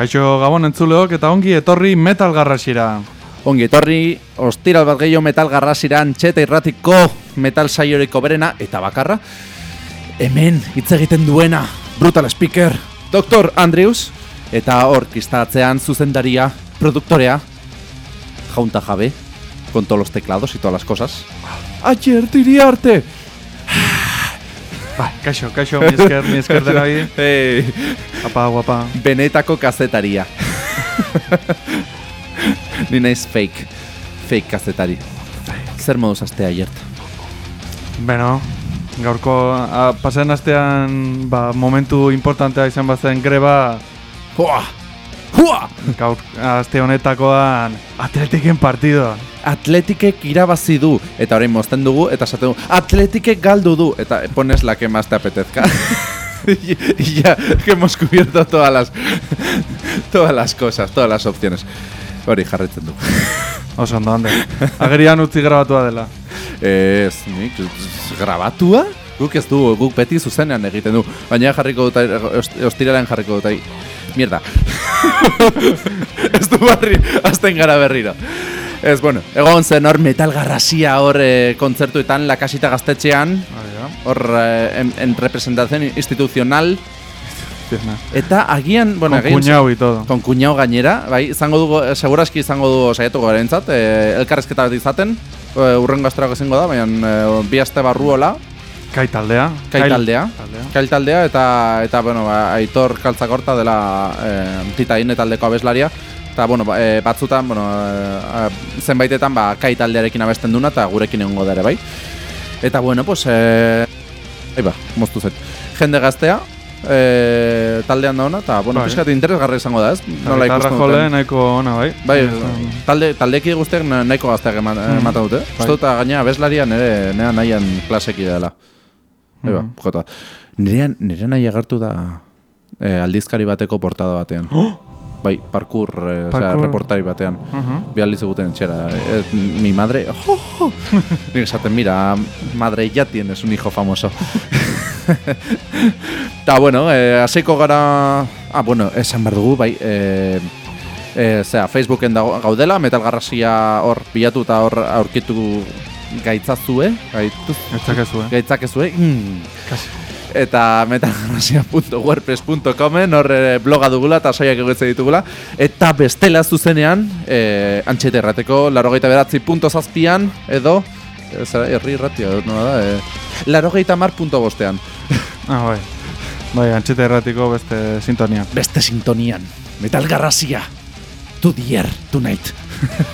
Kaixo Gabon entzuleok eta ongi etorri metal garrasira. Ongi etorri, ostiral bat gehiago metal garrasira antxeta irratiko metal saioriko berena eta bakarra. Hemen hitz egiten duena, Brutal Speaker, Dr. Andrews, eta hor kistatzean zuzendaria, produktorea, jaunta jabe, con todos los teclados y todas las cosas. Ayer arte! Bai, kaixo, kaixo, mi esker, mi esker dena bi. Hey, Apa, guapa. benetako kazetaria. Ni naiz fake, fake kazetari. Zer moduz astea aiert? Beno, gaurko, a, pasen astean, ba, momentu importantea izan bazen greba, Hua! Hua! gaur aste honetakoan atletiken partido. Atletikek irabazi du eta orain mozten dugu eta esaten dugu Atletikek galdu du eta pones la que más te apetezca. y, y ya que hemos cubierto todas las todas las cosas, todas las opciones. Hori jarretzen du. Oso ondo, hande. Agerian utzi grabatua dela. Ez, nik, grabatua? Guk ez du, guk beti zuzenean egiten du. Baina jarriko dut, ost- ostiralean jarriko dut, ai. Mierda. ez du barri, azten gara berriro. Ez, bueno, egon zen hor metal garrasia hor eh, kontzertuetan lakasita gaztetxean, da. hor eh, en, en representación institucional, Tizna. eta agian, bueno, Con agian... cuñau y todo. Kon kuñau gainera, bai, izango dugu, eh, seguraski izango du saiatuko garentzat, eh, elkarrezketa bat izaten, eh, urrengo astrako izango da, baina eh, bi aste barruola, Kai taldea. Kai taldea. kail taldea, eta, eta bueno, ba, aitor kaltzakorta dela eh, tita ine taldeko abeslaria, eta bueno, ba, eh, batzutan, bueno, eh, zenbaitetan, ba, kai taldearekin abesten duna, eta gurekin egongo da ere, bai. Eta bueno, pues, Ahí ba, moztu zait. Jende gaztea, eh, taldean da ona, eta, bueno, Bai. pixkat interesgarri izango da, ez? Nola ikusten jole nahiko ona, bai. Bai, Esan- talde, taldeki guztiak na- nahiko gazteak Mm. ematen dute. Bai. Uste dut, gaina abeslaria nire, nire nahian klaseki dela. Bai, ba, Mhm. jota. Nire, nire nahi agertu da eh, aldizkari bateko portada batean. Bai, parkour, eh, osea, Parkour. reportari batean. Mhm. Bi aldiz eguten etxera. Eh, mi madre... Oh, oh. Nik esaten, mira, madre ya tienes un hijo famoso. Ta, bueno, eh, hasiko gara... Ah, bueno, esan behar dugu, bai, eh, eh, zera, Facebooken dago, gaudela, metal garrasia hor bilatu eta hor aurkitu gaitzazue, gaituz, Etzakezu, eh? gaitzakezue, mm. Eta metalgarrasia.wordpress.comen hor eh, bloga dugula eta saiak egoitze ditugula eta bestela zuzenean eh, antxete errateko larogeita beratzi punto zazpian edo eh, zera, herri irratia no da eh, larogeita mar punto bostean Ah, bai. Bai, antxete erratiko beste sintonia. beste sintonian metal garrasia to the air tonight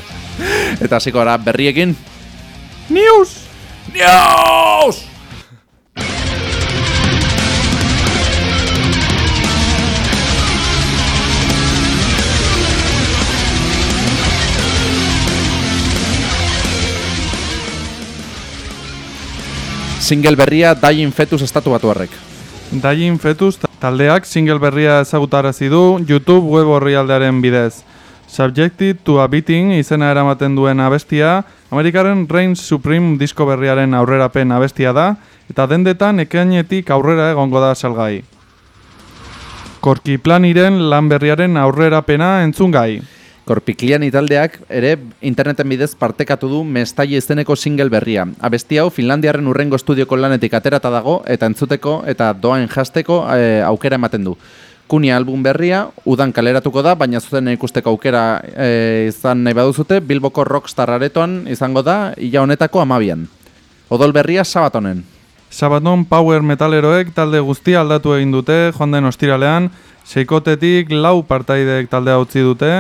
eta hasiko gara berriekin News! News! Single berria Dying Fetus estatu batuarrek. Dying Fetus taldeak single berria ezagutarazi du YouTube web orrialdearen bidez. Subjected to a Beating izena eramaten duen abestia, Amerikaren Reign Supreme disko berriaren aurrerapen abestia da, eta dendetan ekainetik aurrera egongo da salgai. Korki planiren lan berriaren aurrerapena entzungai. Korpiklian italdeak ere interneten bidez partekatu du Mestai izeneko single berria. Abesti hau Finlandiarren urrengo estudioko lanetik aterata dago eta entzuteko eta doain jasteko eh, aukera ematen du. Kunia album berria, udan kaleratuko da, baina zuten ikusteko aukera eh, izan nahi baduzute, Bilboko Rockstar aretoan izango da, ila honetako amabian. Odol berria sabat honen. Sabaton Power Metaleroek talde guztia aldatu egin dute, joan den ostiralean, seikotetik lau partaideek taldea utzi dute,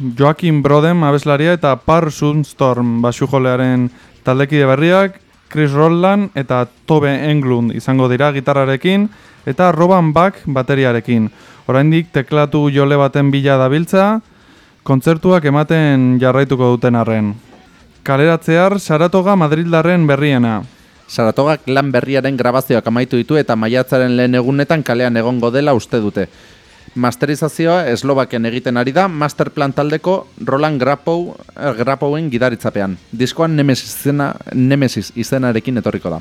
Joaquin Brodem abeslaria eta Par Sunstorm basujolearen taldekide berriak, Chris Rolland eta Tobe Englund izango dira gitarrarekin, eta Roban Back bateriarekin. Oraindik teklatu jole baten bila dabiltza, kontzertuak ematen jarraituko duten arren. Kaleratzear Saratoga Madrildarren berriena. Saratogak lan berriaren grabazioak amaitu ditu eta maiatzaren lehen egunetan kalean egongo dela uste dute. Masterizazioa eslobaken egiten ari da Masterplan taldeko Roland Grappow, eh, Grappowen gidaritzapean. Diskoan Nemesis, izena, Nemesis izenarekin etorriko da.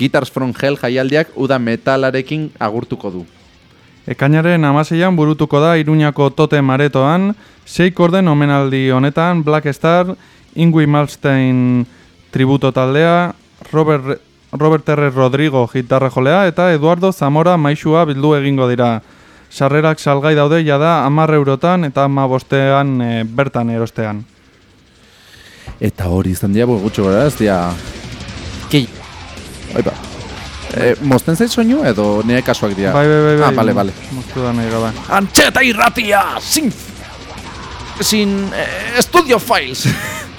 Guitars from Hell jaialdiak uda metalarekin agurtuko du. Ekainaren amaseian burutuko da Iruñako tote maretoan, seik orden omenaldi honetan Black Star, Ingui Malstein tributo taldea, Robert, Robert R. Rodrigo gitarra jolea eta Eduardo Zamora maixua bildu egingo dira. Sarrerak salgai daude jada amar eurotan eta ama bostean e, bertan erostean. Eta hori izan dira, gutxo gara, ez dira... Kei... Oipa. E, mosten zait soinu edo nire kasuak dira? Bai, bai, bai, bai. Ah, bale, bale. Moztu da nahi gabe. Antxeta irratia, sin... Sin... Eh, studio files.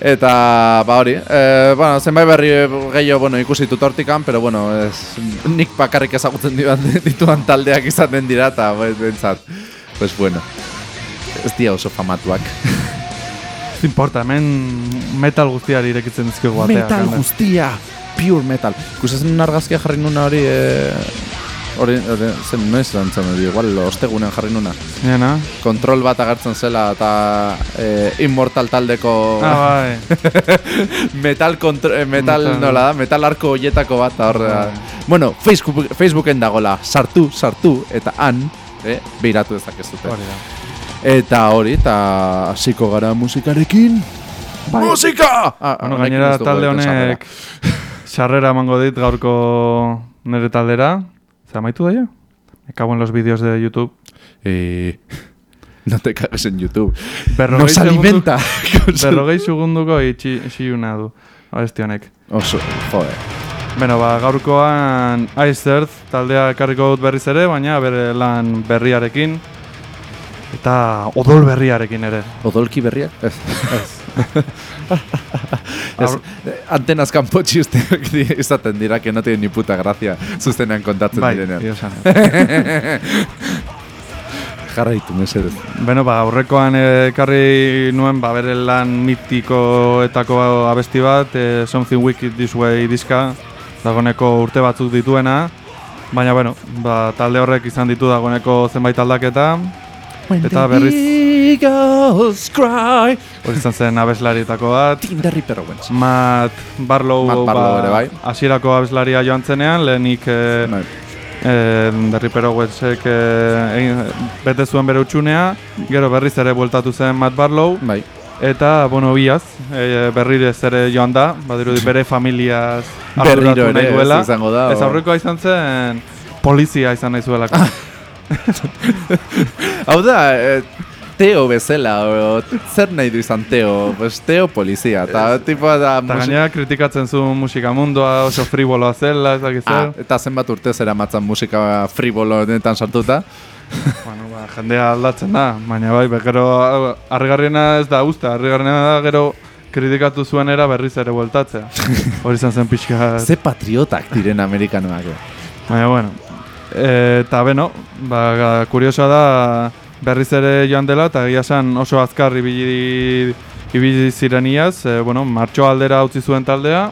Eta, ba hori, e, bueno, zenbait berri gehiago bueno, ikusi dut hortikan, pero bueno, ez, nik bakarrik ezagutzen dituan, dituan taldeak izaten dira, eta bentsat, pues bueno, ez dira oso famatuak. Ez importa, hemen metal guztiari irekitzen dizkigu ateak. metal anda. guztia, pure metal. Ikusten argazkia jarri nuna hori, e, hori, hori, zen, noiz lantzen hori, igual, ostegunen jarri nuna. Niena? Kontrol bat agertzen zela eta e, Immortal taldeko Ah, bai. metal, kontro, eh, metal, Metal. nola da, metal arko hoietako bat da hor. Bai. Bueno, Facebook, Facebooken dagola, sartu, sartu, eta han, eh, beiratu dezakezute. Hori da. Eta hori, eta hasiko gara musikarekin. Musika! Ah, Bueno, honekin gainera talde honek sarrera emango dit gaurko nire taldera. Zer amaitu da ja? Me cago en los vídeos de YouTube. Eh, no te cagues en YouTube. Berrogei Nos segundu- alimenta. Berrogei segunduko itxi, itxiuna du. Abesti honek. Oso, joder. Beno, ba, gaurkoan Ice Earth taldea ekarriko dut berriz ere, baina bere lan berriarekin. Eta odol berriarekin ere. Odolki berriak? Ez. Ez. Ez, Aur- antenaz kanpo txisteak di- izaten dira, que no tienen ni puta gracia zuzenean kontatzen bai, direnean. Jarraitu, mesedez. Beno, ba, aurrekoan ekarri nuen ba, bere lan mitikoetako abesti bat, eh, Something Wicked This Way diska, dagoneko urte batzuk dituena, baina, bueno, ba, talde horrek izan ditu dagoneko zenbait aldaketa, Eta berriz- Eagles cry. hori izan zen abeslarietako bat, Tim the Ripper Owens. Matt Barlow, Matt Barlow ere, bai. hasierako abeslaria joan zenean, lehenik eh, Bai. eh, Derry Perowetsek eh, bete zuen bere utxunea, gero berriz ere bueltatu zen Matt Barlow, Bai. Eta, bueno, biaz, e, berrirez ere joan da, badirudi bere familiaz Berriro arduratu ere, ez izango da, Ez aurrekoa izan zen polizia izan nahi zuelako. Hau da, eh, Teo bezala, o, zer nahi du izan Teo? Pues Teo polizia, eta tipoa da... Eta gainera kritikatzen zu musika mundua, oso friboloa zela, ez dakit Ah, eta zenbat urte zera matzan musika frivolo honetan sartuta. Bueno, ba, jendea aldatzen da, baina bai, bekero harrigarriena ez da usta, harrigarriena da gero kritikatu zuen era berriz ere bueltatzea. Hori izan zen pixka... Ze patriotak diren amerikanoak. eh. Baina, bueno. Eta beno, ba, kuriosoa da berriz ere joan dela, eta egia esan oso azkar ibili, ibili ziren iaz, e, bueno, martxo aldera utzi zuen taldea,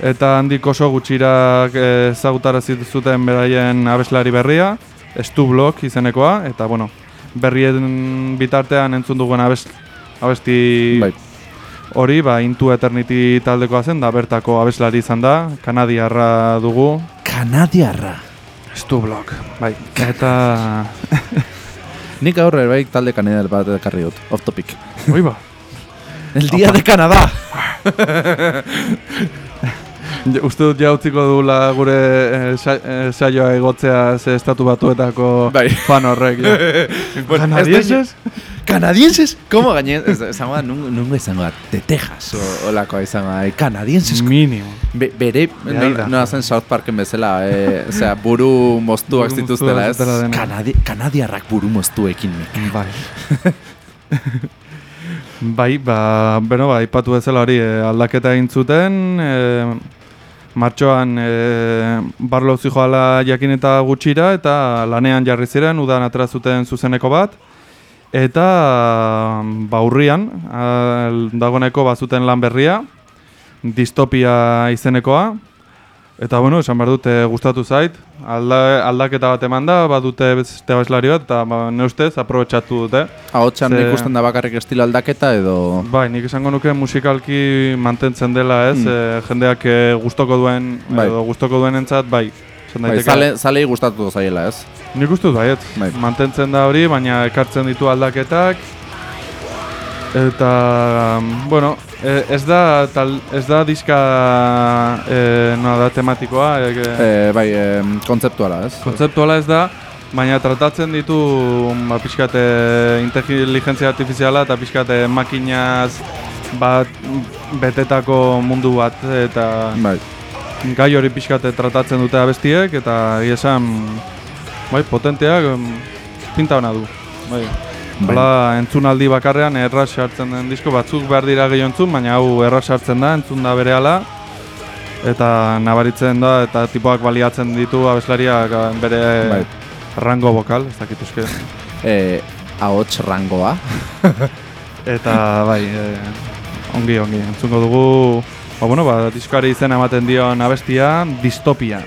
eta handik oso gutxirak e, ezagutarazi zuten beraien abeslari berria, Stu Block izenekoa, eta bueno, berrien bitartean entzun dugun abest, abesti Bai. hori, ba, Into Eternity taldekoa zen, da bertako abeslari izan da, kanadiarra dugu, Kanadiarra. Stu Block, bai. Eta... Nik aurre bai talde kanadiar bat ekarri dut, off topic. Ui ba. El día de Canadá! Uste dut ja utziko dugula gure eh, sa- eh, saioa egotzea ze estatu batuetako Bai. fan horrek. Ja. Bueno, Canadienses? Canadienses? Como gaine? Ez- Izango da, nun- nungo izango da, de Texas, o, olakoa izango da, canadienses. Mínimo. Be, bere, no, zen South Parken bezala, eh, osea, buru moztuak zituztela, ez? Kanadi, kanadiarrak buru moztuekin mek. Bai. bai, ba, beno, ba, ipatu bezala hori eh, aldaketa egin zuten, eh, martxoan eh, barlo zijoala jakin eta gutxira, eta lanean jarri ziren, udan atera zuten zuzeneko bat, eta ba, urrian, al- dagoeneko bazuten lan berria, distopia izenekoa, Eta bueno, esan behar dute gustatu zait, alda, aldaketa bat eman da, badute beste abeslari bat, eta ba, ne ustez, aprobetxatu dute. Ahotxan Ze- ikusten da bakarrik estilo aldaketa edo... Bai, nik esango nuke musikalki mantentzen dela, ez? Mm. Eh, jendeak eh, gustoko duen, Bai. edo gustoko duen entzat, bai. Bai, zale, zalei gustatu zaiela, ez? Nik uste dut. Bai. Mantentzen da hori, baina ekartzen ditu aldaketak. Eta, bueno, e, ez da, tal, ez da diska, e, nola da, tematikoa, e, E, bai, e, kontzeptuala, ez? kontzeptuala ez da, baina tratatzen ditu ba, pixkate inteligentzia artifiziala eta pixkate makinaz bat betetako mundu bat eta Bai. gai hori pixkate tratatzen dute abestiek eta esan bai, potenteak pinta hona du. Bai. Bai. Hala, entzunaldi bakarrean erraz sartzen den disko batzuk behar dira gehiago entzun, baina hau erraz sartzen da, entzun da berehala eta nabaritzen da eta tipoak baliatzen ditu abeslariak eh, bere Bai. rango vokal, ez dakit eske. E, ahots rangoa. Eta bai, e, ongi ongi, entzungo dugu Ba, bueno, ba, diskoari izena ematen dion abestia, distopia.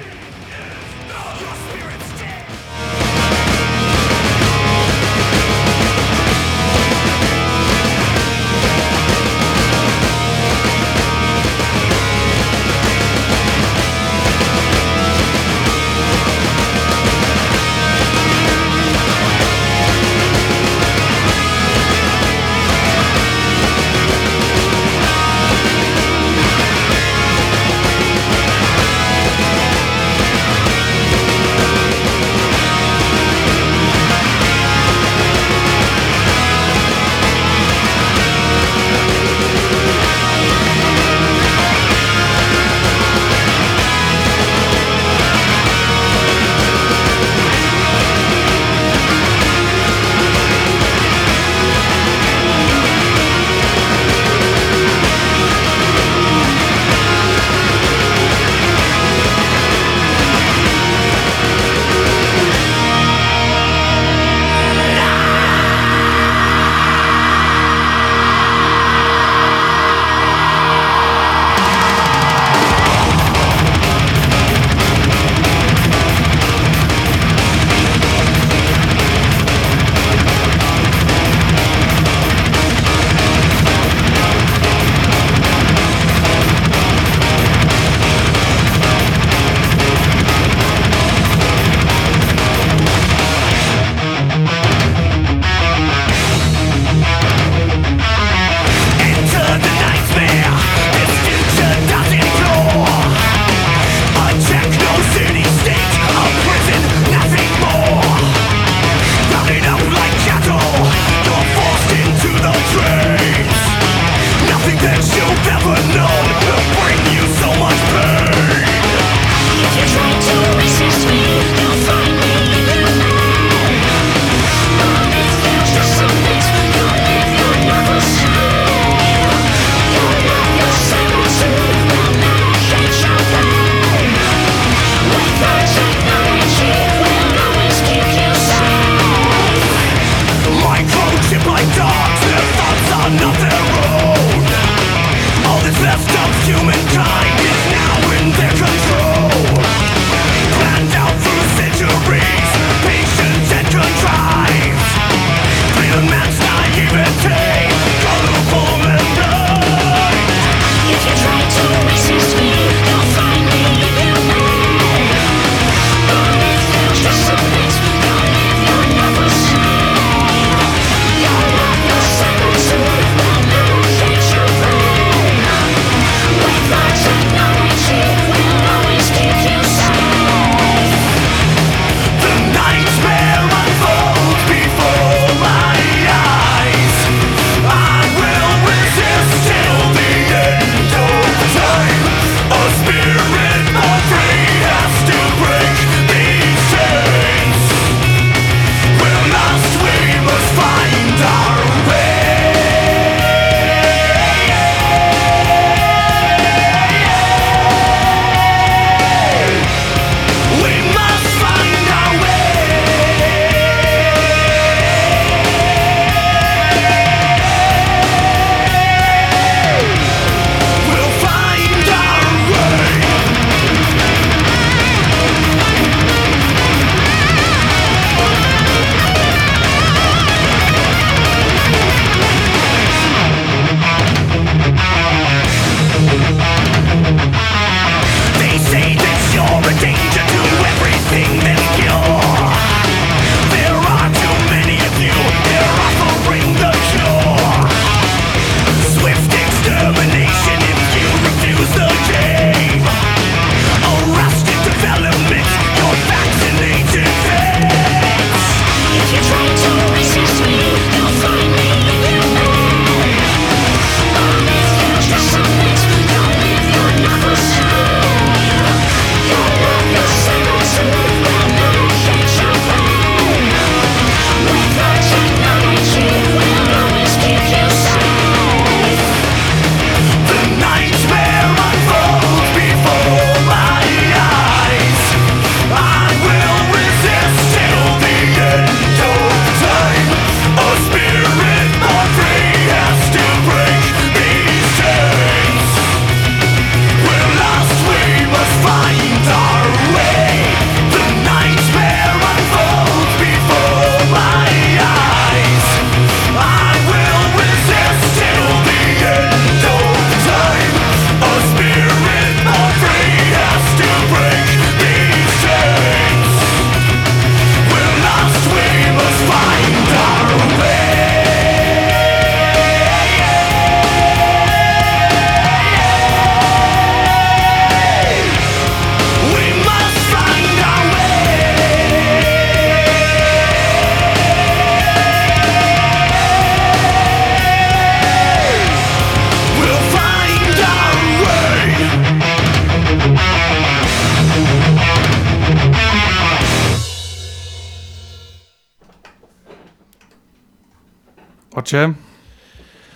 Hortxe,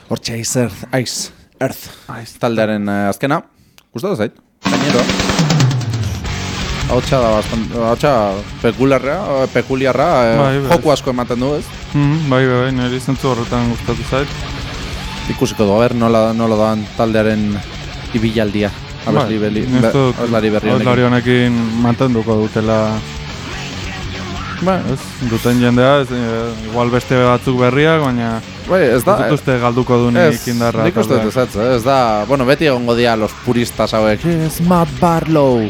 Hortxe Ice Earth, Ice Earth Ice. taldearen eh, azkena. Gustatu zait, gainero. Hautsa da bastant, hautsa pekularra, eh, pekuliarra, eh, Bai, bai. joku asko ematen du ez. mm, bai, bai, bai, niri zentzu horretan gustatu zait. Ikusiko du, a ber, nola, nola doan taldearen ibilaldia. Abesli Bai, beli, nik be, uste dut abeslari berri abeslari honekin. honekin mantenduko dutela Ba, ez, duten jendea, ez, eh, igual beste batzuk berriak, baina bai, ez da, ez dut uste galduko du nik ez, indarra. nik uste dut taldeak. ez, ez, da, bueno, beti egongo dira los puristas hauek. Es Matt Barlow.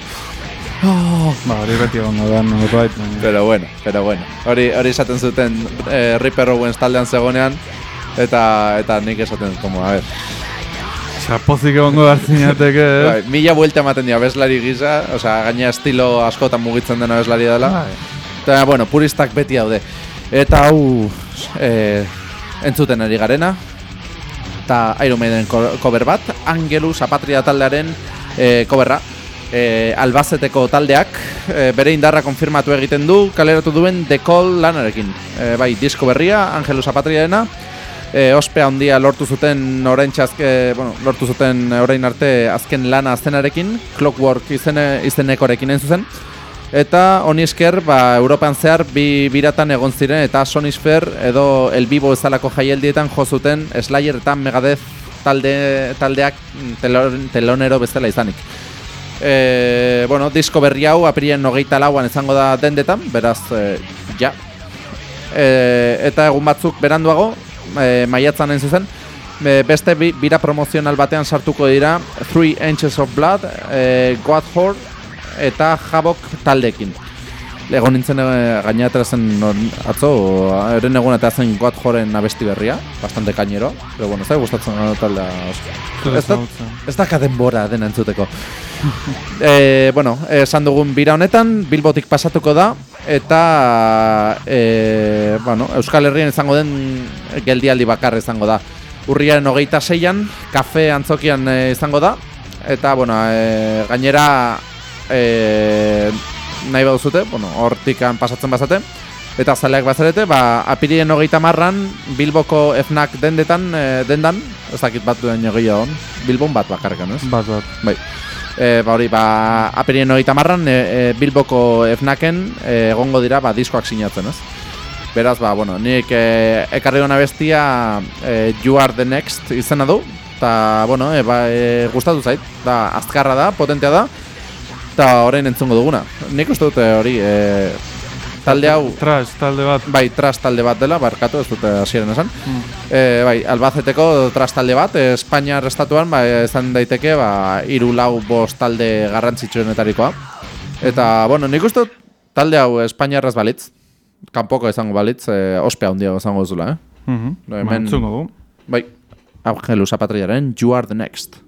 Oh, Ba, hori beti egongo da, norbait, baina... Pero bueno, pero bueno. Hori hori esaten zuten eh, Ripper Owens taldean zegonean eta eta nik esaten como, a ver. Osea, pozik egongo behar zinateke, eh? Bai, mila vuelta ematen dio abeslari gisa, osea, gaina estilo askotan mugitzen den abeslari dela. Bai. Eta, bueno, puristak beti daude. Eta hau eh, entzuten ari garena. Eta Iron Maiden cover bat, Angelus Apatria taldearen eh, coverra. Eh, Albazeteko taldeak eh, bere indarra konfirmatu egiten du kaleratu duen The Call lanarekin. Eh, bai, disko berria, Angelus Apatriarena. E, ospea handia lortu zuten orain txazke, bueno, lortu zuten orain arte azken lana aztenarekin, Clockwork izene, izenekorekin hain zuzen. Eta honi esker, ba, Europan zehar bi biratan egon ziren eta Sonisfer edo El Vivo ezalako jaialdietan jo zuten Slayer eta Megadeth talde, taldeak mm, telon, telonero bezala izanik. E, bueno, disko berri hau apirien hogeita lauan izango da dendetan, beraz, e, ja. E, eta egun batzuk beranduago, e, maiatzan hain zuzen, e, beste bi, bira promozional batean sartuko dira Three Inches of Blood, e, Godhorde eta Havok taldekin. Egon nintzen e, gaina aterazen non- atzo, eren egun aterazen Godhoreen abesti berria, bastante kainero, pero bueno, ez da gustatzen gara taldea. Ez da, ez da denbora dena entzuteko. e, bueno, esan dugun bira honetan, Bilbotik pasatuko da, eta e, bueno, Euskal Herrian izango den geldialdi bakar izango da. Urriaren hogeita zeian, kafe antzokian e, izango da, eta bueno, e, gainera e, nahi baduzute, bueno, hortikan pasatzen bazate, eta zaleak bazarete, ba, apirien hogeita marran, Bilboko FNAC dendetan, e, dendan, ez dakit bat duen gehiago, Bilbon bat bakarkan, ez? Bat, bat. Bai. E, ba hori, ba, apirien hogeita marran, e, e, Bilboko FNACen e, egongo dira, ba, diskoak sinatzen, ez? Beraz, ba, bueno, nik e, ekarri hona bestia e, You Are The Next izena du, eta, bueno, e, ba, e, gustatu zait, da, azkarra da, potentea da, eta orain entzungo duguna. Nik uste dute hori, e, talde hau, Trash, talde bat. bai, tras talde bat dela, barkatu, ez dute hasieren esan. Mm. E, bai, Albazeteko tras talde bat, Espainiar estatuan ba, izan daiteke ba, iru lau bost talde garrantzitsuenetarikoa. Eta, bueno, nik uste dut talde hau Espainiarraz balitz, kanpoko izango balitz, e, ospea handiago izango zula, eh? No, Ba, hemen- du. Bai, Angelus Apatriaren You Are The Next.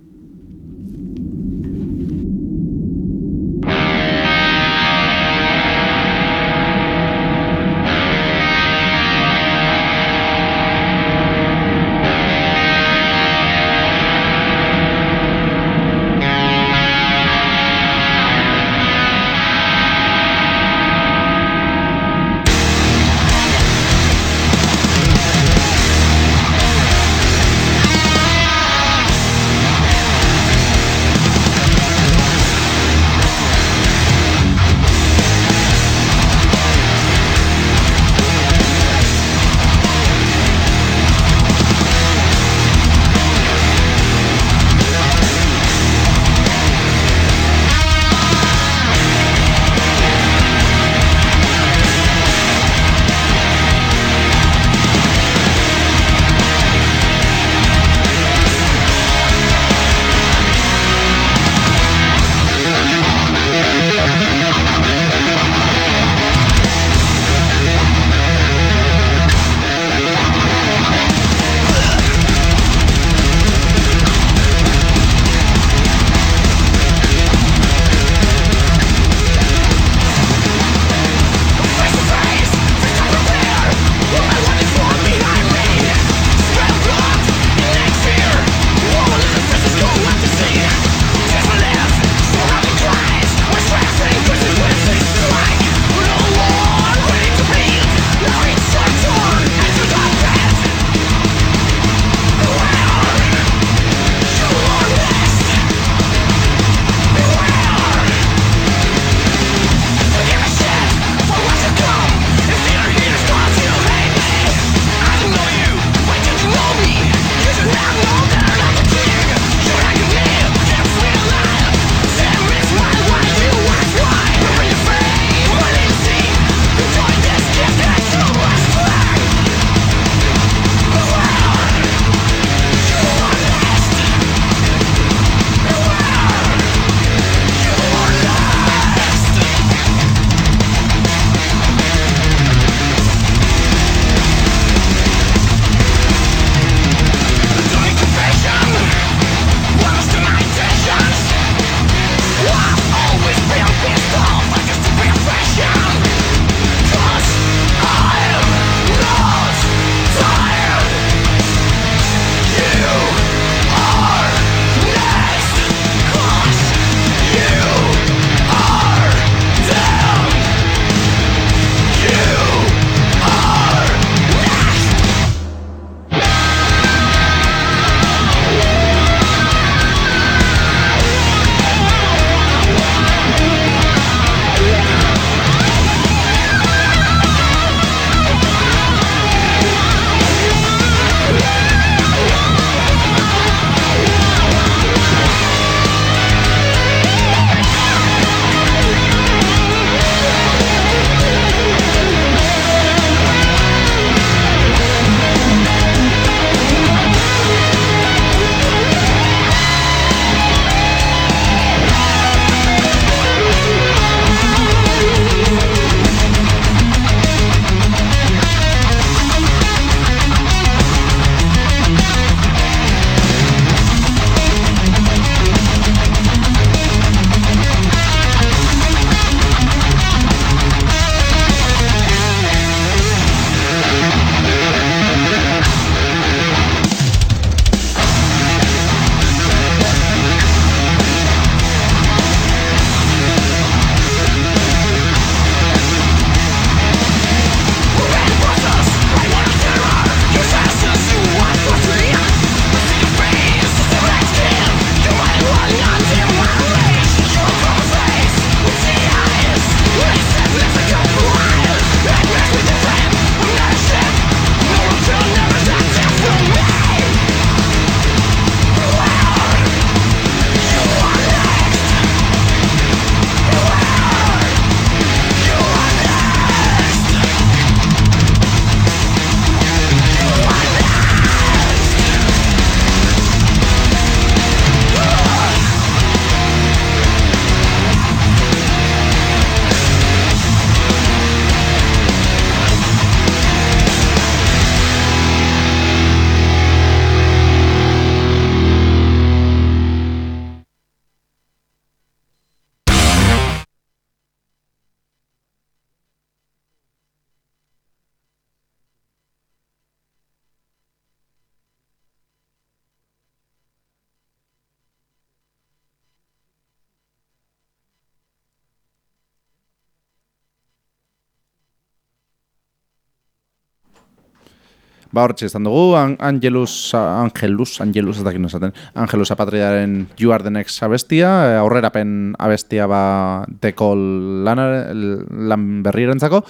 Ba, hortxe izan dugu, An Angelus, Angelus, Angelus, ez dakit nozaten, Angelus apatriaren You Are The Next abestia, eh, aurrerapen abestia ba deko lan berrierentzako,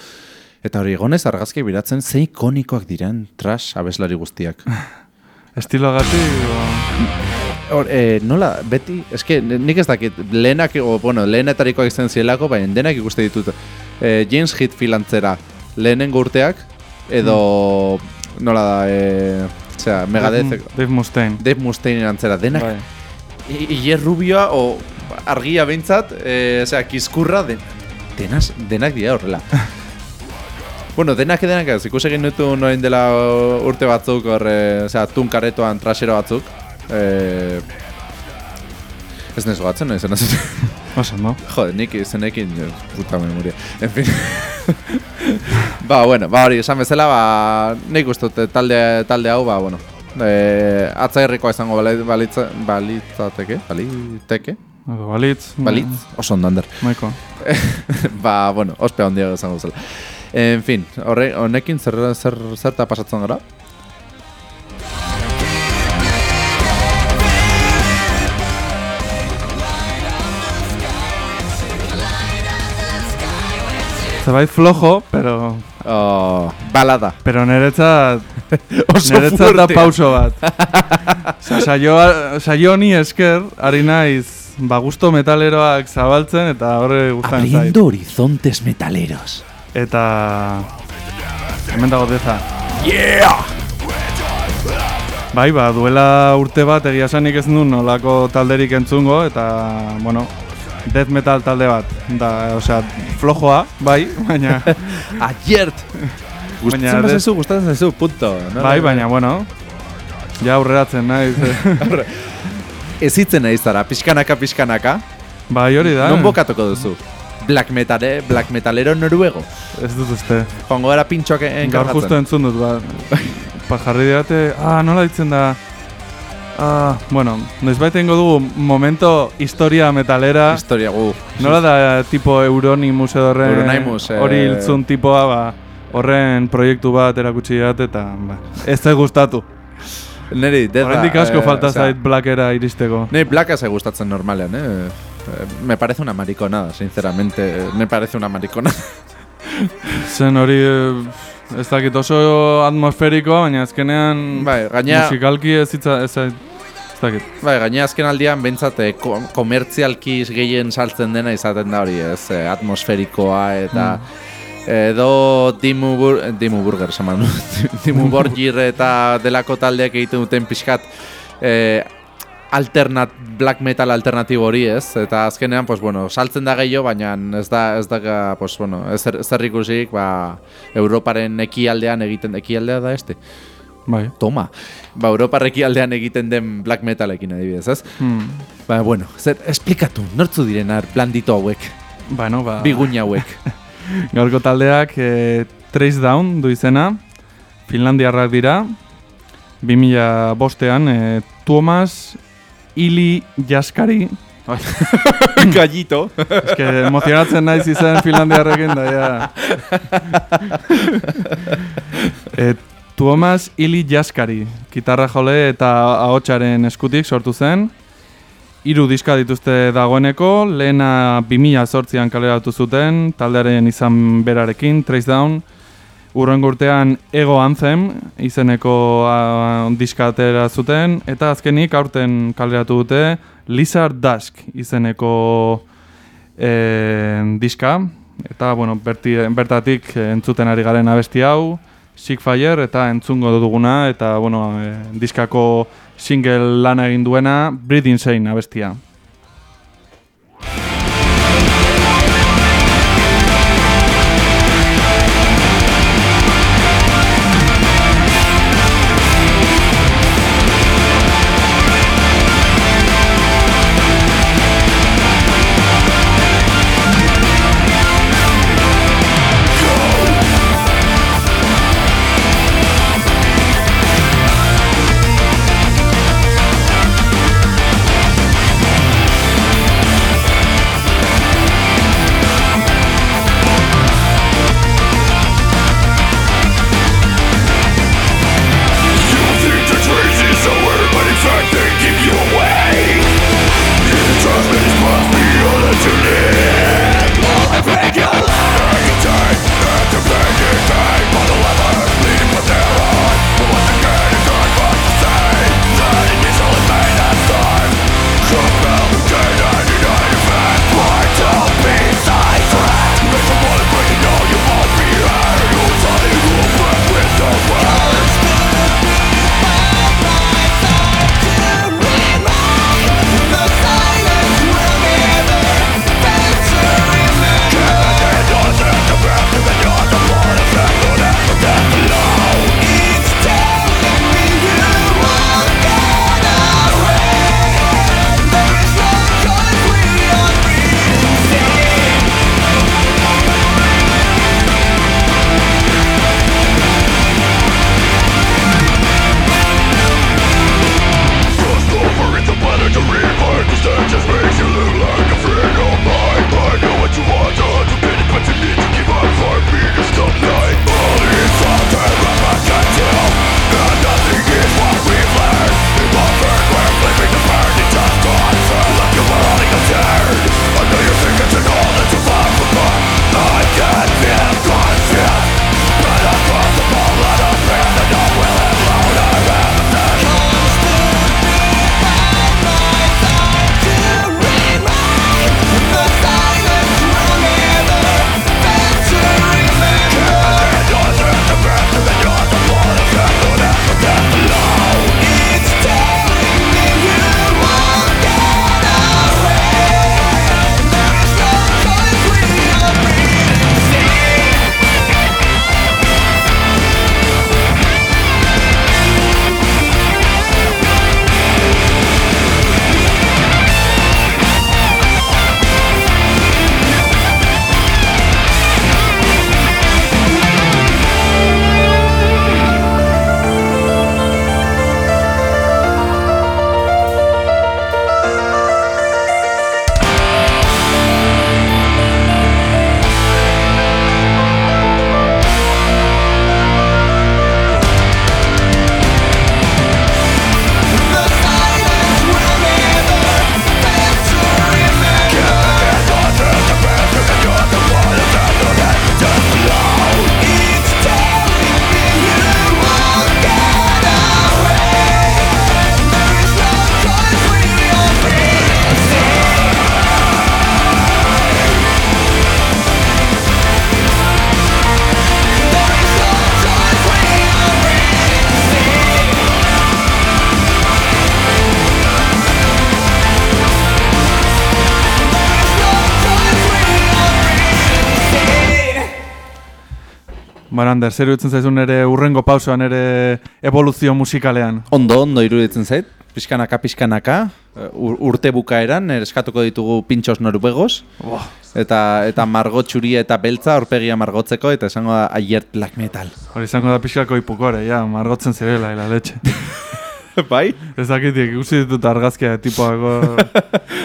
eta hori egonez, argazki biratzen, ze ikonikoak diren trash abeslari guztiak. Estilo gati, Hor, eh, nola, beti, eske, nik ez dakit, lehenak, o, bueno, lehenetarikoak izan zielako, baina denak ikuste ditut. Eh, James Hetfield antzera, lehenengo urteak, edo, nola da, eh, osea, Megadeth, Dave Mustaine. Dave Mustaine antzera, denak, Bai. I- Ile rubioa o argia behintzat, eh, osea, kizkurra den, denaz, denak dira horrela. bueno, denak denak ez, ikus egin ditu noin dela urte batzuk, hor, eh, osea, tunkaretoan trasero batzuk. Eh, ez nezu gatzen, nahi zen Oso, no? Jode, nik izenekin, puta memoria. En fin. ba, bueno, ba hori, esan bezala, ba, nik uste dut talde, talde hau, ba, bueno, e, atzairrikoa izango bali- balitza, balitzateke, baliteke, Edo balitz. balitz, oso ondander. Maiko. ba, bueno, ospe handia izango zela. En fin, horre, honekin zer, zer, zerta pasatzen gara? Zebait flojo, pero... Oh, balada. Pero niretzat... Oso niretzat da fuertea. pauso bat. Osa, saio, saio honi esker, ari naiz, ba, gusto metaleroak zabaltzen, eta horre gustan zait. horizontes metaleros. Eta... Hemen dago deza. Yeah! Bai, ba, duela urte bat egia esanik ez nuen nolako talderik entzungo, eta, bueno, death metal talde bat. Da, osea, flojoa, bai, baina... Aiert! Gustatzen zaizu, gustatzen zaizu, punto. No? bai, baina, bueno, ja aurreratzen naiz. eh. Ez hitzen nahi zara, pixkanaka, pixkanaka. bai, hori da. Non bokatuko duzu? Black metale, black metalero noruego. Ez dut uste. Joango gara pintxoak Gaur justo enkargatzen. entzun dut, ba. Pa jarri diate, ah, nola ditzen da... Ah, bueno, noizbait egingo dugu momento historia metalera. Historia gu. Nola da tipo Euronimus edo horren Euronymous, eh. hori hiltzun tipoa, ba, horren proiektu bat erakutsi dat eta ba, ez zait gustatu. Neri, deda... Horrendik asko eh, falta zait Blackera iristeko. Neri Blacka ze gustatzen normalean, eh? Me parece una mariconada, sinceramente. Me parece una mariconada. Zen hori eh, ez dakit oso atmosferikoa, baina azkenean bai, gaina, musikalki ez hitza ez. Bai, gaina azken aldian bentsat eh, ko komertzialki gehien saltzen dena izaten da hori, ez, eh, atmosferikoa eta edo Dimu, Bur Dimu Burger, esan Dimu Borgir eta delako taldeak egiten duten pixkat eh, alternat, black metal alternatibo hori, ez? Eta azkenean, pues, bueno, saltzen da gehiago, baina ez da, ez da, pues, bueno, ez zer, zer ikusik, ba, Europaren ekialdean egiten, ekialdea da este? Bai. Toma, ba, Europar ekialdean egiten den black metalekin adibidez, ez? Hmm. Ba, bueno, zer, esplikatu, nortzu direnar blandito hauek, Bueno, ba, biguña hauek. gaurko taldeak e, Trace Down du izena, Finlandiarrak dira, 2000 bostean, e, Tuomas Ili Jaskari, Gallito. eske emozionatzen naiz izen Finlandiarrekin, da ja. Tuomas Ili Jaskari, gitarra jole eta ahotsaren eskutik sortu zen, Hiru diska dituzte dagoeneko, lehena 2008an kaleratu zuten, taldearen izan berarekin, Trace Down, urrengo urtean Ego Anthem izeneko uh, diska atera zuten, eta azkenik aurten kaleratu dute Lizard Dusk izeneko eh, diska, eta bueno, berti, bertatik entzuten ari garen abesti hau, Sick Fire eta entzungo duguna, eta bueno, eh, diskako single lana egin duena, Breathe Insane abestia. Barander, zer iruditzen zaizun ere urrengo pausoan ere evoluzio musikalean? Ondo, ondo iruditzen zait. Pixkanaka, pixkanaka. Ur, urte bukaeran, eskatuko ditugu pintxos norubegoz. Eta, eta margo txuria eta beltza, orpegia margotzeko, eta esango da aiert black metal. Hori izango da pixkako ipukore, ja, margotzen zirela, ila letxe. bai? Ez dakitik, ikusi ditut argazkia tipoako...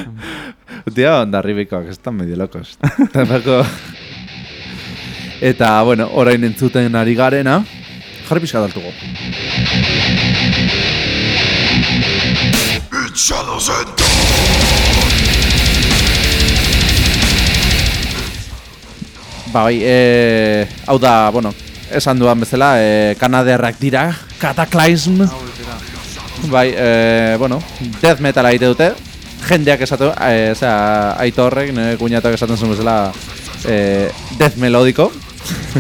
Tia, ondarribikoak, ez da medio lokos. Tamako... Eta, bueno, orain entzuten ari garena, jarri pixka daltuko. Ba, bai, e, hau da, bueno, esan duan bezala, e, kanaderrak dira, Cataclysm. Bai, e, bueno, death metal aite dute, jendeak esatu, e, osea, aito horrek, nire kuñatak esaten zuen bezala, e, death melodiko.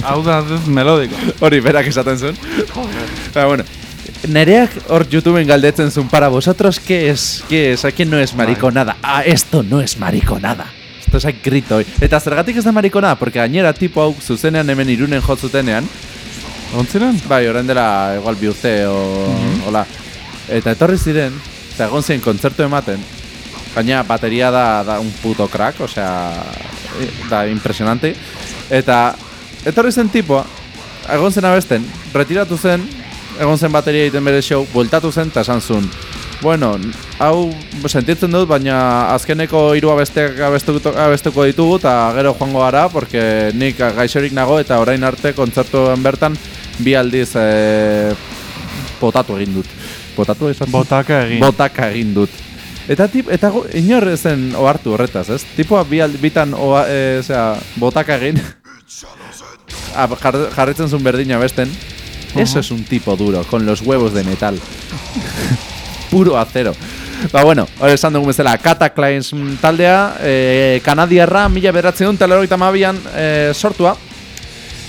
Hau da, melodiko. Hori, berak esaten zuen. Ba, bueno, Nereak hor YouTubeen galdetzen zuen, para vosotros, ¿qué es? ¿Qué es? Aquí no es mariconada. Ah, esto no es mariconada. Esto es grito. Eta zergatik ez da mariconada, porque gainera tipo hau zuzenean hemen irunen jotzutenean. Ontziren? Bai, orain dela igual bi urte, o, hola. Eta etorri ziren, eta egon ziren kontzertu ematen. Gaina bateria da, da un puto crack, osea, eh, da impresionante. Eta etorri zen tipo, egon zen abesten, retiratu zen, egon zen bateria egiten bere show, bueltatu zen eta esan zuen. Bueno, hau sentitzen dut, baina azkeneko hiru abesteak abestuko, abestuko ditugu eta gero joango gara, porque nik gaixorik nago eta orain arte kontzertuen bertan bi aldiz e, potatu egin dut. Potatu esan? Botaka egin. Botaka egin dut. Eta tip, eta go- inor zen ohartu horretaz, ez? Tipoa bi aldi, bitan oa, e, osea, botaka egin. Ah, jar, jarritzen zuen berdina besten. Eso es un tipo duro, con los huevos de metal. Puro acero. Ba, bueno, hori esan dugun bezala, Cataclysm taldea, e, kanadiarra, mila beratzen duen, teleroita mabian e, sortua.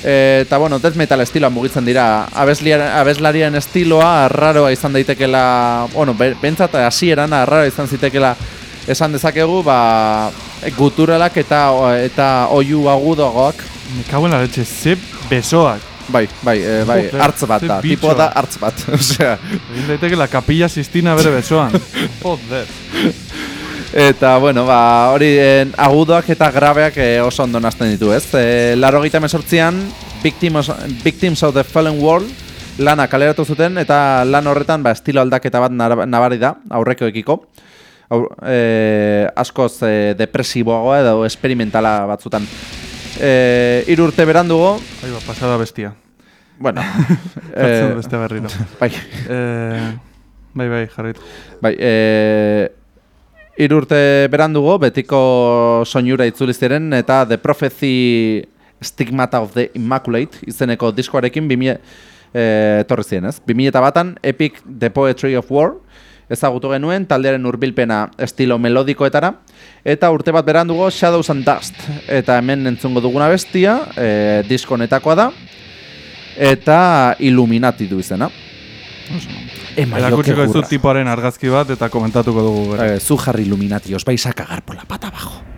E, eta, bueno, death metal estiloa mugitzen dira. Abeslarian estiloa arraroa izan daitekela, bueno, be- bentsat hasieran arraroa izan zitekela esan dezakegu, ba, guturalak eta eta oiu agudoagoak Me cago en la leche, ze besoak. Bai, bai, e, bai, hartz bat da, tipo da hartz bat, osea. Egin daiteke la capilla sistina bere besoan. Joder. Eta, bueno, ba, hori en, agudoak eta grabeak eh, oso ondo nazten ditu, ez? E, laro gita mesortzian, Victims, Victims of the Fallen World lana kaleratu zuten, eta lan horretan, ba, estilo aldaketa bat nabari da, aurrekoekiko. Aur, e, askoz e, depresiboagoa edo experimentala batzutan. E, hiru urte berandugo, Ahí va, pasada bestia. bueno, Jartzen e, beste berriro. bai, Eh, bai, bai, jarritu. Bai, e, hiru urte berandugo, betiko soinura itzuli ziren eta The Prophecy Stigmata of the Immaculate izeneko diskoarekin 2000 e, etorri ziren, ez? 2000 batan Epic The Poetry of War ezagutu genuen taldearen hurbilpena estilo melodikoetara eta urte bat berandugo Shadows and Dust eta hemen entzungo duguna bestia e, disko honetakoa da eta Illuminati du izena. Erakutsiko que ez tipoaren argazki bat eta komentatuko dugu. Eh, zu jarri Illuminati, os vais a cagar por la pata abajo.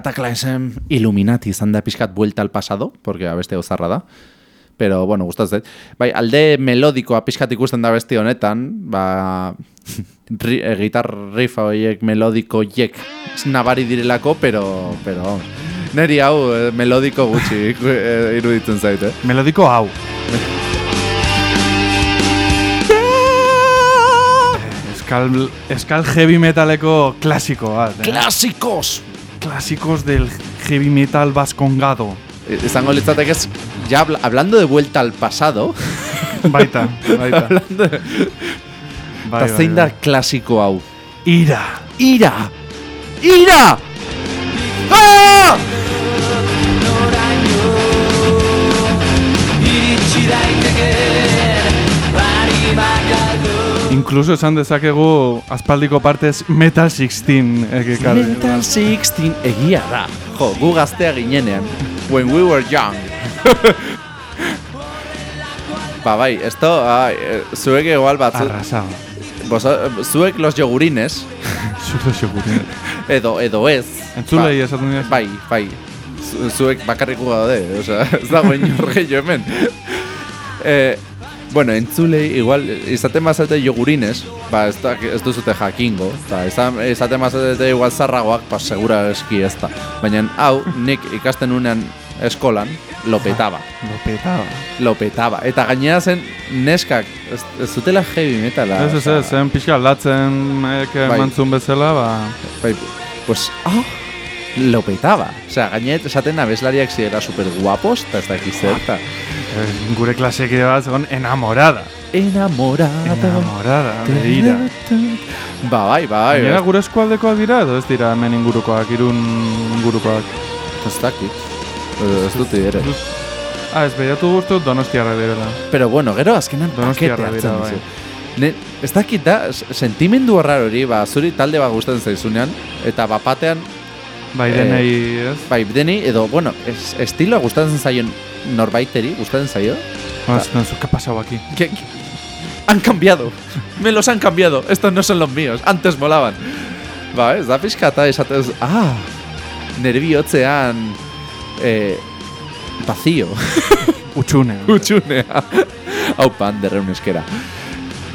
Cataclysm Illuminati izan da pixkat buelta al pasado, porque abeste ozarra da. Pero, bueno, gustatzen. Bai, alde melodikoa pixkat ikusten da besti honetan, ba, ri, e, gitar rifa horiek melodiko hiek nabari direlako, pero, pero. Neri hau eh, melodiko gutxi eh, iruditzen zait, eh? Melodiko hau. Eskal, eskal heavy metaleko klasiko bat. Eh? Klasikos! Clásicos del heavy metal vascongado. Izango litzateke ez, ya habla- hablando de vuelta al pasado, Baita, baita. hablando de, Bai, eta zein da bai. klasiko hau? Ira. Ira! Ira! Ah! Incluso esan dezakegu aspaldiko partez Metal 16 egekarri. Metal 16 egia da. Jo, gu gaztea ginenean. When we were young. ba bai, esto, ai, eh, zuek igual batzu, Arrasado. bosa- zuek los yogurines, Zure segurin. edo, edo ez. Entzulei Ba, esaten dira. Bai, bai. Zu- Zuek bakarriko gaude, osea, ez dago inor gehiago hemen. Eh, bueno, entzulei, igual, izaten bazate jogurines, ba, ez, da, ez duzute jakingo, eta izan, izaten bazate igual zarragoak, ba, segura eski ez da. Baina, hau, nik ikasten unean eskolan, lopetaba. Lo petaba. Lopetaba. Eta gainera zen, neskak, ez, ez zutela heavy metala. Ez, ez, osea, ez, zen pixka latzen Bai. mantzun bezala, ba... Bai, pues, ah, lo petaba. O sea, gainet esaten abeslariak zirela super guapos, eta ez dakiz eh, gure klasekide bat zegoen enamorada. enamorada. Enamorada, de ira. Ba, bai, ba, bai. Gainera gure eskualdekoak dira edo ez dira hemen ingurukoak, irun ingurukoak. Ez dakit. Eh, Ez dut ere. Ah, ez behiratu guztu donostiarra direla. Pero bueno, gero azkenan Donostiarra dira, bai. dizu. Ne, ez dakit da, sentimendu horrar hori, ba, zuri talde bat gustatzen zaizunean, eta bapatean, Bai, Eh, denei, ez? bai, deni, edo, bueno, es, estiloa gustatzen zaion norbaiteri, gustatzen zaio, ez no, ¿qué ha pasado aquí? que, que- han cambiado. Me los han cambiado. Estos no son los míos. Antes molaban. Ba, ez da pixka eta esatez, ah, nerbiotzean, eh, vacío, Utxune. utxunea. Hau pan, derreun eskera.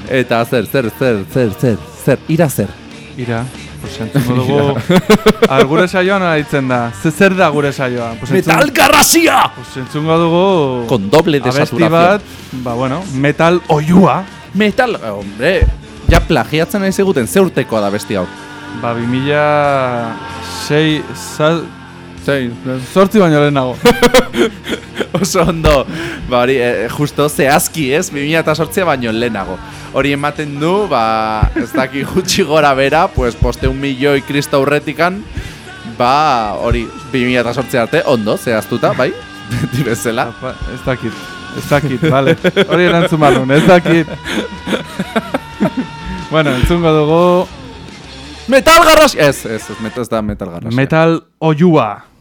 Eta zer, zer, zer, zer, zer, zer, ira zer. Ira. Pues entzungo dugu... Ar, gure saioan aritzen da. Ze zer da gure saioa? Pues entzun- Metal garrasia! Pues entzungo dugu... Con doble de saturación. bat, ba, bueno, metal oiua. Metal, hombre, ja plagiatzen nahi zeguten, ze urtekoa da besti hau. Ba, 2006... Sa... Zein, Zortzi baino lehenago. Oso ondo, ba hori, eh, justo zehazki ez, 2008 baino lehenago. Hori ematen du, ba, ez daki gutxi gora bera, pues poste un milioi kristo aurretikan, ba, hori, 2008 arte, ondo, zehaztuta, bai? Beti bezala. Ez dakit. Ez dakit, vale. Hori erantzun barrun, ez dakit. bueno, entzungo dugu Metal garras! Ez, ez, ez, ez da metal garras. metal oiua.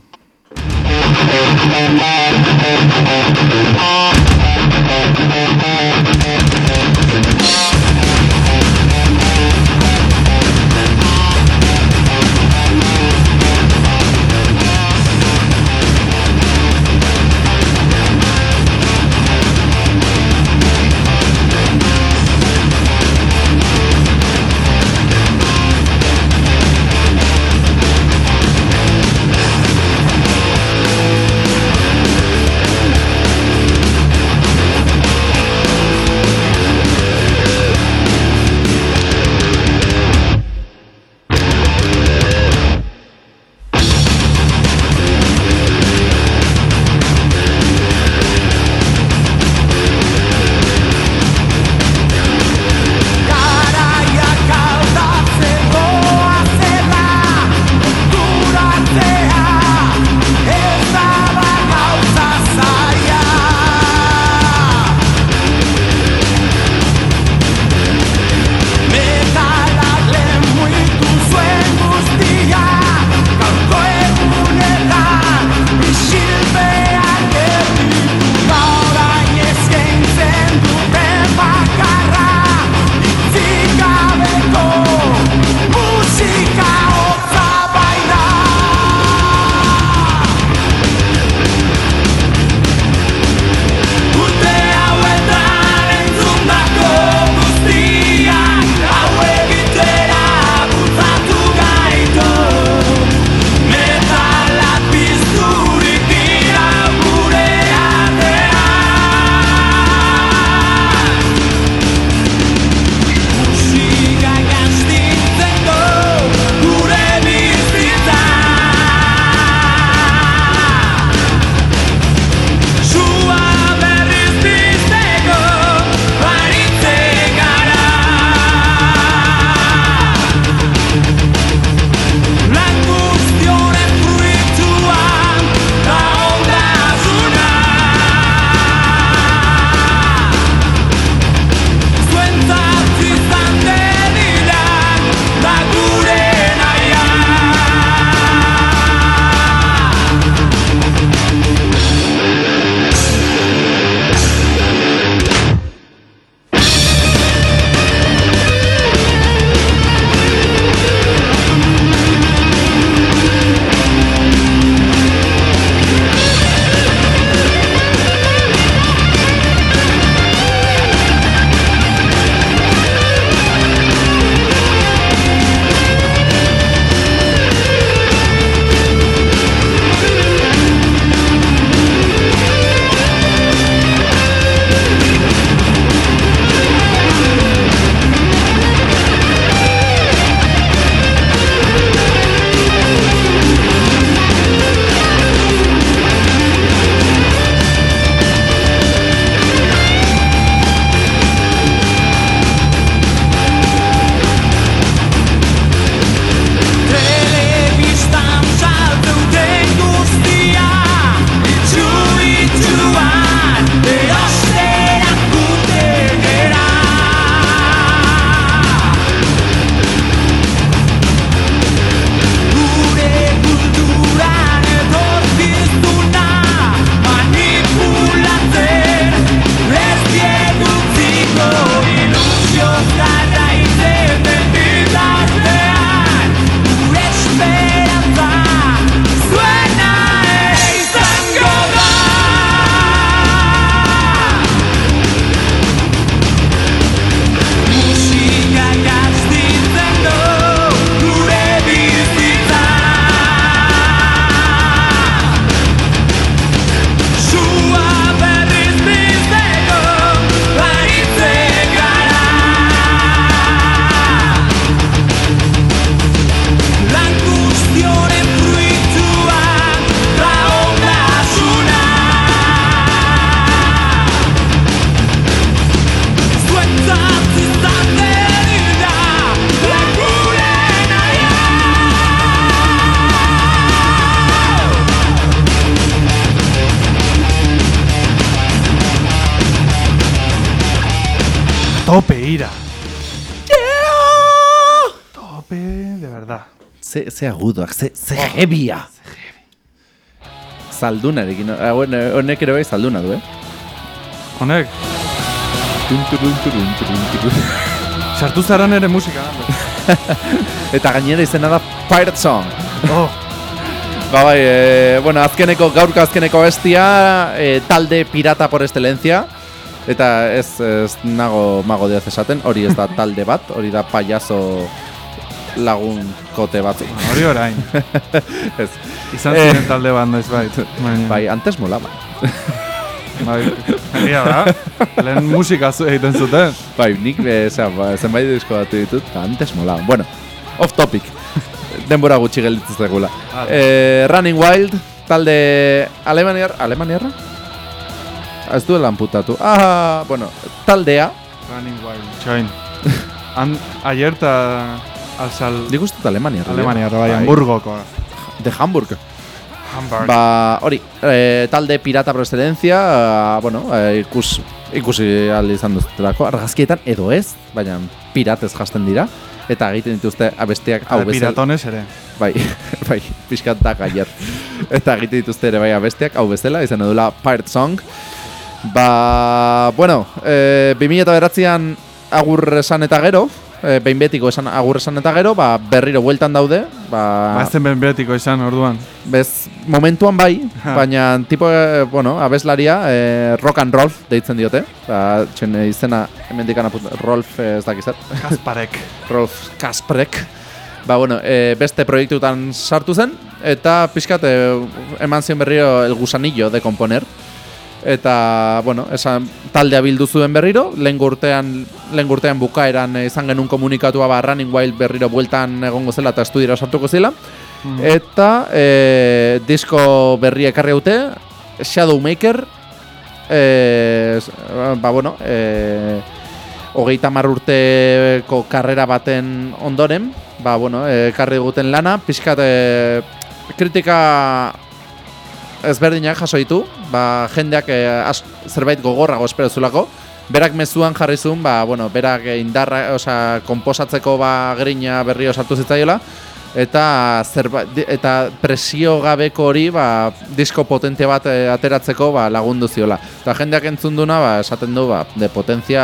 Metal Ze, agudoak, ze, ze jebia. Zaldunarekin, ah, bueno, honek ere bai zalduna du, eh? Honek, sartu zaran ere musika. Eta gainera izena da Pirate Song. oh, Ba bai, e, bueno, azkeneko, gaurko azkeneko bestia, e, talde pirata por excelencia. Eta ez, ez nago mago diaz esaten, hori ez da talde bat, hori da payaso lagun kote batzuk. hori orain. ez, Izan Eh. ziren talde bat noiz bai. Baina- bai, antes molaba. Bai, egia da. Lehen musika egiten zuten. Bai, nik e, zera, ba, zenbait disko batu ditut, eta antes molaba. Bueno, off topic. Denbora gutxi gelditzen zegula. Eh, Running Wild, talde alemaniar, alemaniarra? Ez duela amputatu. Ah, bueno, taldea, Running Wild. Txoin. Han, ayer ta alzal nik uste dut alemaniarra. Alemania, bai, Hamburgokoa. De Hamburg. Hamburg. Ba, hori, eh, talde pirata por excelencia, eh, bueno, eh, ikus, ikusi aldi izan duztelako, argazkietan edo ez, baina piratez jasten dira, eta egiten dituzte abestiak hau bezala. piratones ere. Bai, bai, pixkat da gaier. Eta egiten dituzte ere bai abestiak, hau bezala, izan edula Pirate Song. Ba, bueno, e, 2009an agur esan eta gero, e, behin betiko esan agur esan eta gero, ba, berriro bueltan daude, Ba, ba, ez zen benbetiko izan orduan. bez, momentuan bai, baina tipo, e, bueno, abeslaria, e, rock and roll deitzen diote, ba, txen izena, hemendikan aput, Rolf ez dakizat, Kasparek. Rolf Kasprek. Ba, bueno, e, beste proiektutan sartu zen, eta pixkat e, eman zion berriro el gusanillo de componer. Eta, bueno, esan taldea bildu zuen berriro, lehen urtean, lehen urtean bukaeran e, izan genuen komunikatua ba, Running Wild berriro bueltan egongo zela eta estudiera sartuko zela. Mm. Eta e, disko berria ekarri dute, Shadowmaker, e, ba, bueno, e, hogeita mar urteko karrera baten ondoren, ba, bueno, ekarri duten lana, pixkat e, kritika ezberdinak jaso ditu, ba, jendeak e, as, zerbait gogorrago espero zulako, berak mezuan jarri zuen, ba, bueno, berak indarra, osea, konposatzeko ba, grina berrio sartu zitzaiola, eta zerba, di- eta presio gabeko hori ba, disko potente bat eh, ateratzeko ba, lagundu ziola. Eta jendeak entzun duna ba, esaten du ba, de potentzia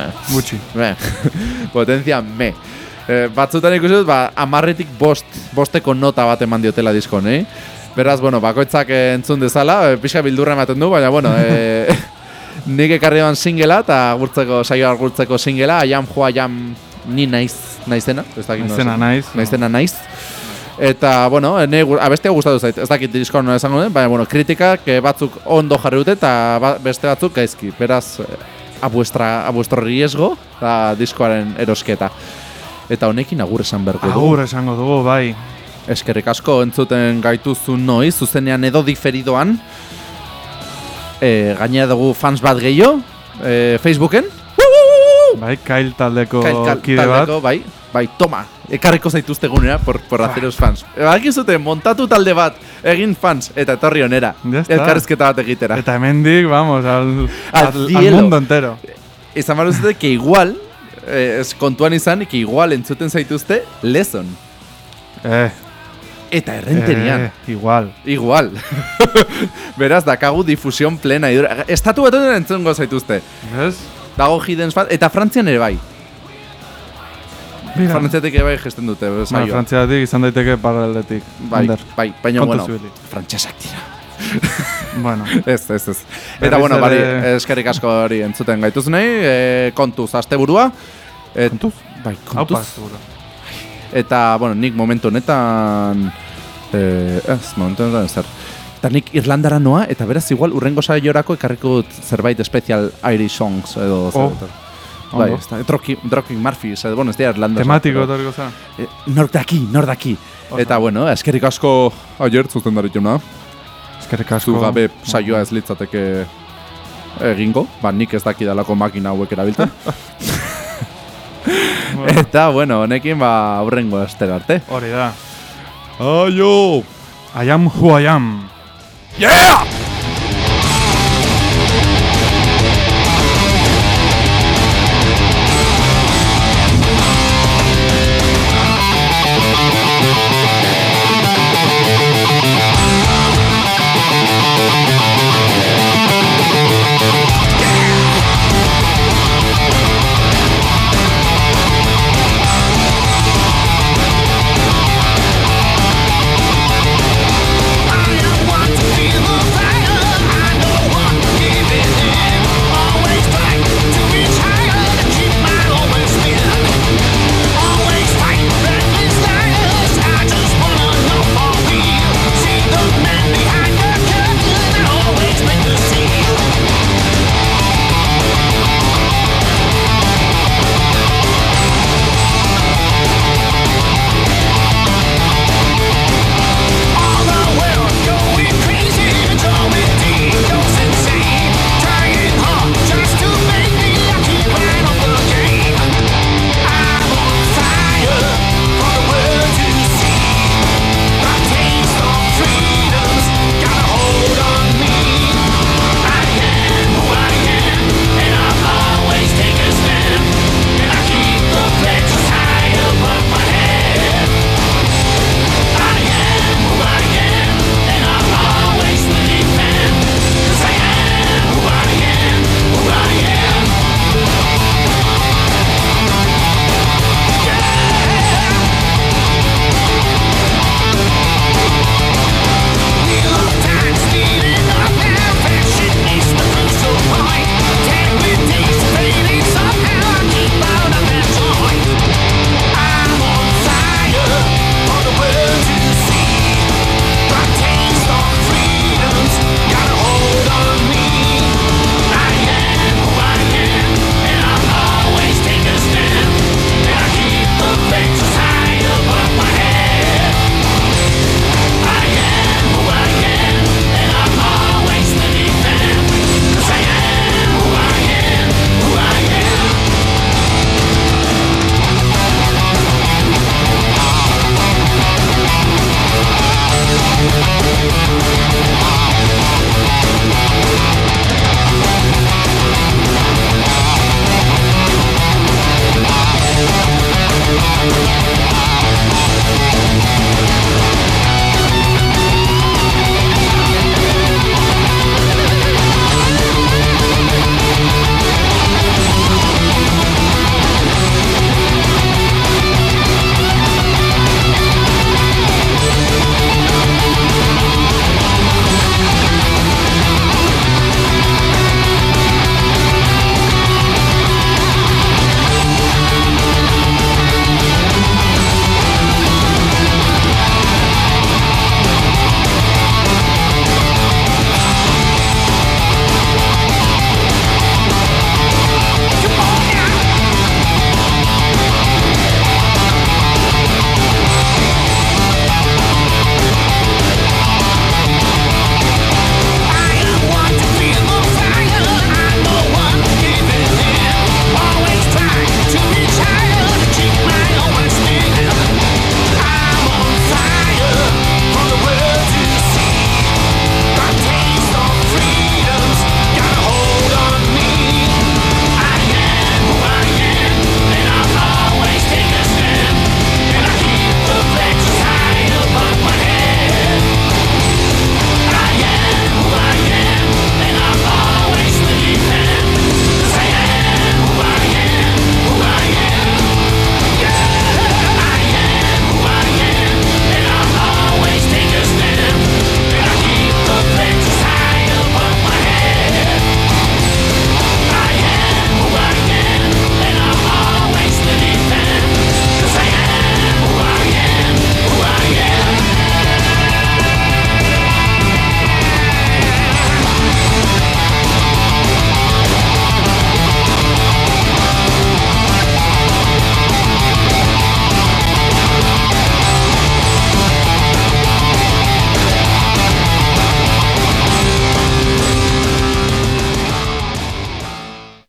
eh, Gutxi. me, potentzia me. Eh, batzutan ikusi dut, ba, amarretik bost, bosteko nota bat eman diotela diskon, eh? Beraz, bueno, bakoitzak eh, entzun dezala, eh, pixka bildurra ematen du, baina, bueno, eh, nik ekarri doan singela, eta agurtzeko, saioa agurtzeko singela, aiam joa aiam ni naiz, naizena, ez dakit nola Naizena naiz. Naizena naiz. Eta, bueno, ne, abestia gustatu zait, ez dakit disko nola esango den, baina, bueno, kritikak eh, batzuk ondo jarri dute, eta ba, beste batzuk gaizki. Beraz, eh, a vuestra, a vuestro riesgo, da diskoaren erosketa. Eta honekin agur esan berko du. Agur esango dugu, bai. Eskerrik asko entzuten gaituzu noiz, zuzenean edo diferidoan. E, gainera dugu fans bat gehiago, e, Facebooken. Bai, Kail taldeko Kail kal- kide bat. taldeko, bai, bai, toma, ekarriko zaituzte gunera por, por haceros fans. Baki zuten, montatu talde bat, egin fans, eta etorri onera. Elkarrizketa bat egitera. Eta hemendik, vamos, al, Al al, al mundo entero. Izan duzute, que igual, eh, kontuan izan, que igual entzuten zaituzte, lezon. Eh, Eta errenterian. eh, igual. Igual. Beraz, dakagu difusion plena. Estatu batuan entzungo zaituzte. Ez? Dago hidden fan, eta Frantzian ere bai. Mira. Frantziatik ere bai gesten dute. Saioa. frantziatik izan daiteke paraleletik. bai, Ander. bai, baina bueno, ibili. frantsesak dira. Bueno, Ez, ez, ez. Eta bueno, bari, eskerrik asko hori entzuten gaituz nahi, e, kontuz asteburua. Et, kontuz? Bai, Haupa, kontuz. Eta, bueno, nik momentu honetan... Eh, ez, momentu honetan zer. Eta nik Irlandara noa, eta beraz igual urrengo saiorako ekarriko dut zerbait special Irish songs edo zer. Oh, bai, ez da, Dropkick Murphys, edo, bueno, ez dira Irlanda. Tematiko etorriko za. Eh, nor daki, nor daki. Eta, bueno, eskerrik asko aier zuzen darituna. Eskerrik asko. Zu gabe saioa ez litzateke egingo, ba nik ez daki dalako makina hauek erabiltzen. Eta, bueno, honekin ba aurrengo estera arte. Hori da. Aio! I am who I am. Yeah!